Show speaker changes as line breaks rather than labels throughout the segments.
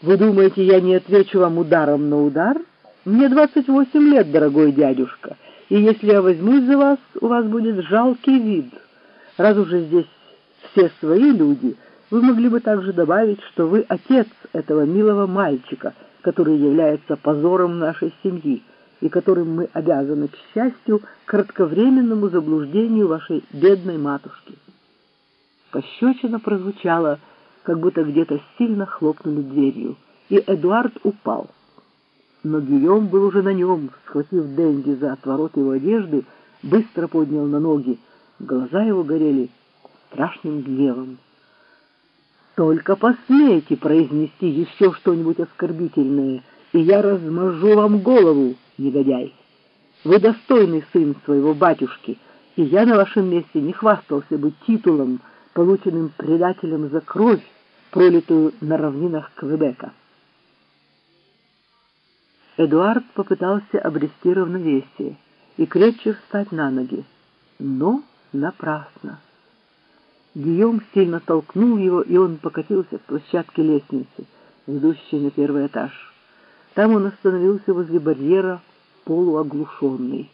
Вы думаете, я не отвечу вам ударом на удар? Мне двадцать восемь лет, дорогой дядюшка, и если я возьмусь за вас, у вас будет жалкий вид. Раз уже здесь все свои люди, вы могли бы также добавить, что вы отец этого милого мальчика, который является позором нашей семьи и которым мы обязаны, к счастью, кратковременному заблуждению вашей бедной матушки. Пощечина прозвучала, как будто где-то сильно хлопнули дверью, и Эдуард упал. Но Гийом был уже на нем, схватив Дэнди за отворот его одежды, быстро поднял на ноги. Глаза его горели страшным гневом. «Только посмейте произнести еще что-нибудь оскорбительное, и я размажу вам голову, негодяй! Вы достойный сын своего батюшки, и я на вашем месте не хвастался бы титулом, полученным предателем за кровь, пролитую на равнинах Квебека». Эдуард попытался обрести равновесие и крепче встать на ноги, но напрасно. Гийом сильно толкнул его, и он покатился к площадке лестницы, ведущей на первый этаж. Там он остановился возле барьера, полуоглушенный.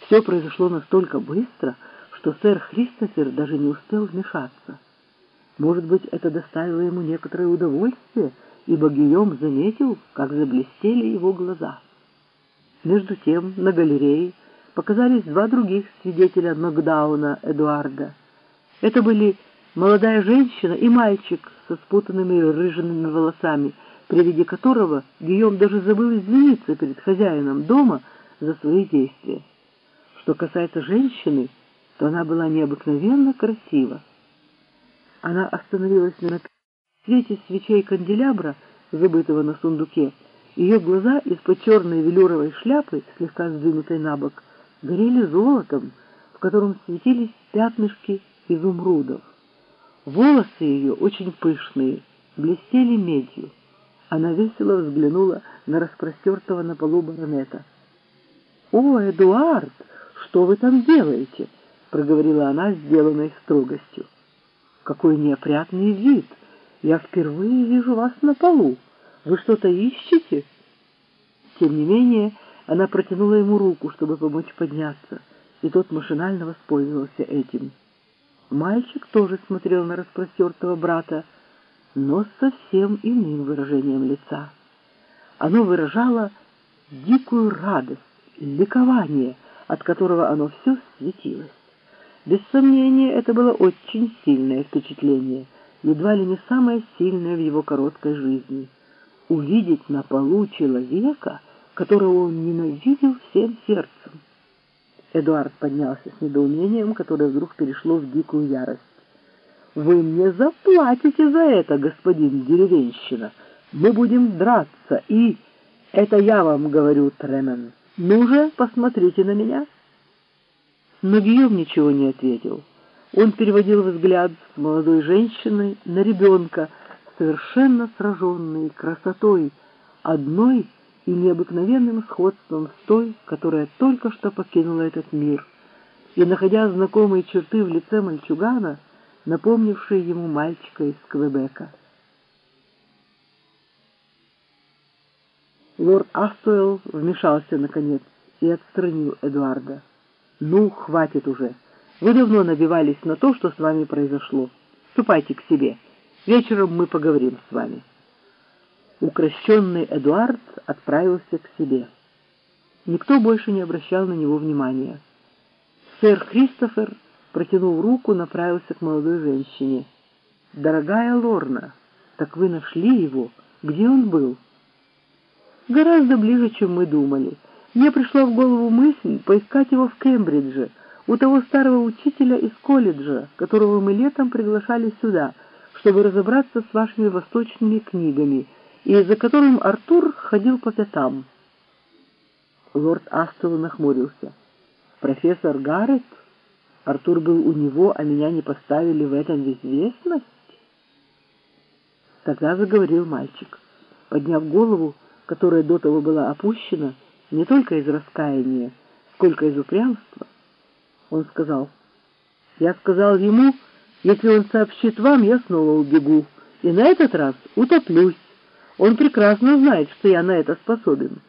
Все произошло настолько быстро, что сэр Христофер даже не успел вмешаться. Может быть, это доставило ему некоторое удовольствие, ибо Гийом заметил, как заблестели его глаза. Между тем на галерее показались два других свидетеля нокдауна Эдуарда — это были молодая женщина и мальчик со спутанными рыжими волосами, при виде которого Гийом даже забыл извиниться перед хозяином дома за свои действия. Что касается женщины, то она была необыкновенно красива. Она остановилась на свете свечей канделябра, забытого на сундуке. Ее глаза из-под черной велюровой шляпы, слегка сдвинутой на бок, горели золотом, в котором светились пятнышки изумрудов. Волосы ее, очень пышные, блестели медью. Она весело взглянула на распростертого на полу баронета. «О, Эдуард, что вы там делаете?» — проговорила она, сделанной строгостью. «Какой неопрятный вид! Я впервые вижу вас на полу. Вы что-то ищете?» Тем не менее, она протянула ему руку, чтобы помочь подняться, и тот машинально воспользовался этим. Мальчик тоже смотрел на распростертого брата, но с совсем иным выражением лица. Оно выражало дикую радость, ликование, от которого оно все светилось. Без сомнения, это было очень сильное впечатление, едва ли не самое сильное в его короткой жизни. Увидеть на полу человека, которого он ненавидел всем сердцем. Эдуард поднялся с недоумением, которое вдруг перешло в дикую ярость. «Вы мне заплатите за это, господин деревенщина! Мы будем драться, и... Это я вам говорю, Тремен. Ну же, посмотрите на меня!» Но Гийом ничего не ответил. Он переводил взгляд с молодой женщины на ребенка, совершенно сраженный красотой одной и необыкновенным сходством с той, которая только что покинула этот мир, и находя знакомые черты в лице мальчугана, напомнившие ему мальчика из Квебека. Лорд Астуэлл вмешался, наконец, и отстранил Эдуарда. «Ну, хватит уже. Вы давно набивались на то, что с вами произошло. Ступайте к себе. Вечером мы поговорим с вами». Укращенный Эдуард отправился к себе. Никто больше не обращал на него внимания. Сэр Кристофер, протянув руку, направился к молодой женщине. «Дорогая Лорна, так вы нашли его? Где он был?» «Гораздо ближе, чем мы думали. Мне пришла в голову мысль поискать его в Кембридже, у того старого учителя из колледжа, которого мы летом приглашали сюда, чтобы разобраться с вашими восточными книгами» и за которым Артур ходил по пятам. Лорд Астел нахмурился. «Профессор Гаррет? Артур был у него, а меня не поставили в этом в известность?» Тогда заговорил мальчик, подняв голову, которая до того была опущена, не только из раскаяния, сколько из упрямства. Он сказал, «Я сказал ему, если он сообщит вам, я снова убегу, и на этот раз утоплюсь. Он прекрасно знает, что я на это способен.